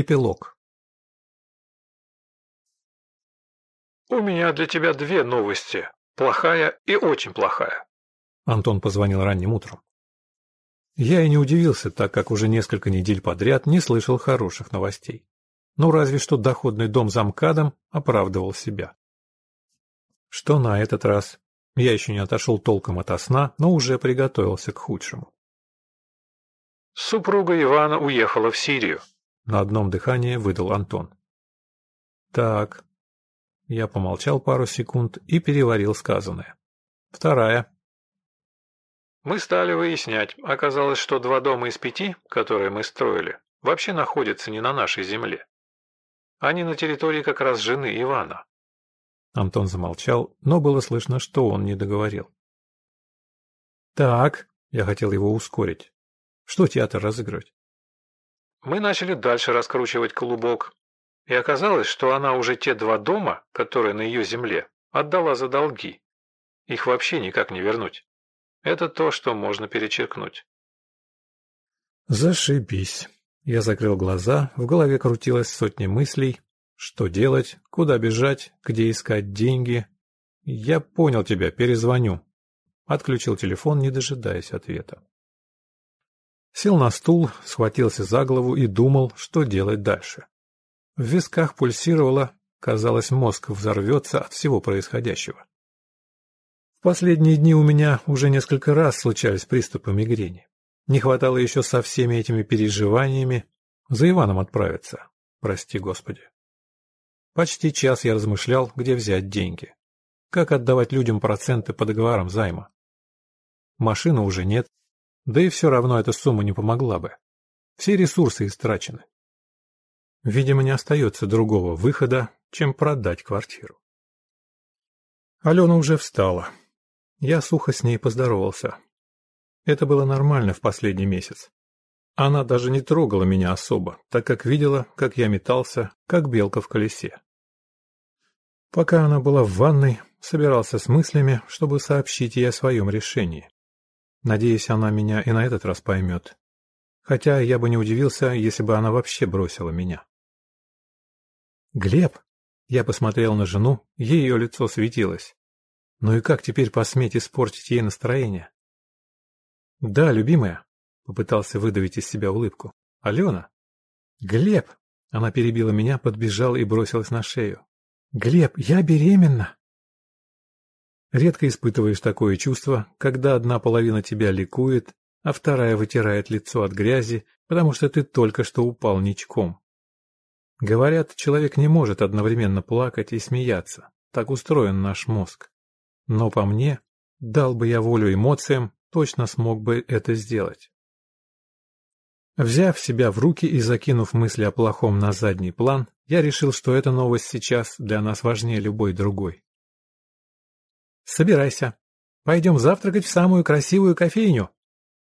Эпилог. «У меня для тебя две новости. Плохая и очень плохая». Антон позвонил ранним утром. Я и не удивился, так как уже несколько недель подряд не слышал хороших новостей. Ну, разве что доходный дом замкадом оправдывал себя. Что на этот раз? Я еще не отошел толком ото сна, но уже приготовился к худшему. Супруга Ивана уехала в Сирию. На одном дыхании выдал Антон. Так. Я помолчал пару секунд и переварил сказанное. Вторая. Мы стали выяснять. Оказалось, что два дома из пяти, которые мы строили, вообще находятся не на нашей земле. Они на территории как раз жены Ивана. Антон замолчал, но было слышно, что он не договорил. Так, я хотел его ускорить. Что театр разыгрывать? Мы начали дальше раскручивать клубок, и оказалось, что она уже те два дома, которые на ее земле, отдала за долги. Их вообще никак не вернуть. Это то, что можно перечеркнуть. Зашибись. Я закрыл глаза, в голове крутилось сотни мыслей. Что делать, куда бежать, где искать деньги. Я понял тебя, перезвоню. Отключил телефон, не дожидаясь ответа. Сел на стул, схватился за голову и думал, что делать дальше. В висках пульсировало, казалось, мозг взорвется от всего происходящего. В последние дни у меня уже несколько раз случались приступы мигрени. Не хватало еще со всеми этими переживаниями за Иваном отправиться, прости господи. Почти час я размышлял, где взять деньги. Как отдавать людям проценты по договорам займа. Машины уже нет, да и все равно эта сумма не помогла бы. Все ресурсы истрачены. Видимо, не остается другого выхода, чем продать квартиру. Алена уже встала. Я сухо с ней поздоровался. Это было нормально в последний месяц. Она даже не трогала меня особо, так как видела, как я метался, как белка в колесе. Пока она была в ванной, собирался с мыслями, чтобы сообщить ей о своем решении. Надеюсь, она меня и на этот раз поймет. Хотя я бы не удивился, если бы она вообще бросила меня. «Глеб!» Я посмотрел на жену, ее лицо светилось. Ну и как теперь посметь испортить ей настроение? «Да, любимая», — попытался выдавить из себя улыбку. «Алена?» «Глеб!» — она перебила меня, подбежала и бросилась на шею. «Глеб, я беременна!» Редко испытываешь такое чувство, когда одна половина тебя ликует, а вторая вытирает лицо от грязи, потому что ты только что упал ничком. Говорят, человек не может одновременно плакать и смеяться, так устроен наш мозг. Но по мне, дал бы я волю эмоциям, точно смог бы это сделать. Взяв себя в руки и закинув мысли о плохом на задний план, я решил, что эта новость сейчас для нас важнее любой другой. Собирайся. Пойдем завтракать в самую красивую кофейню.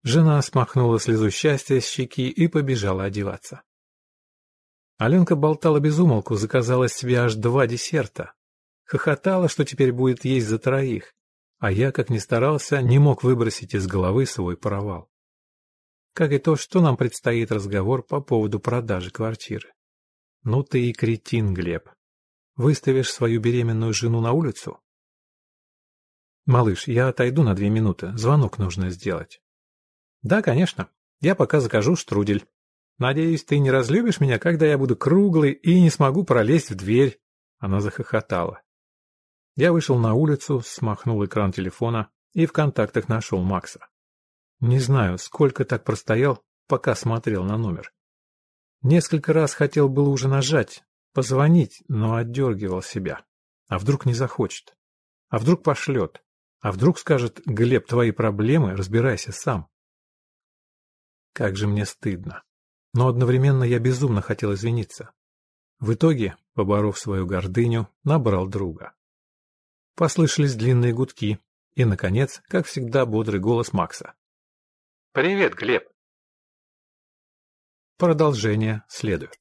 Жена смахнула слезу счастья с щеки и побежала одеваться. Аленка болтала без умолку, заказала себе аж два десерта. Хохотала, что теперь будет есть за троих, а я, как ни старался, не мог выбросить из головы свой провал. Как и то, что нам предстоит разговор по поводу продажи квартиры. Ну ты и кретин, Глеб. Выставишь свою беременную жену на улицу? «Малыш, я отойду на две минуты. Звонок нужно сделать». «Да, конечно. Я пока закажу штрудель. Надеюсь, ты не разлюбишь меня, когда я буду круглый и не смогу пролезть в дверь». Она захохотала. Я вышел на улицу, смахнул экран телефона и в контактах нашел Макса. Не знаю, сколько так простоял, пока смотрел на номер. Несколько раз хотел было уже нажать, позвонить, но отдергивал себя. А вдруг не захочет? А вдруг пошлет? А вдруг скажет «Глеб, твои проблемы, разбирайся сам». Как же мне стыдно. Но одновременно я безумно хотел извиниться. В итоге, поборов свою гордыню, набрал друга. Послышались длинные гудки, и, наконец, как всегда, бодрый голос Макса. «Привет, Глеб!» Продолжение следует.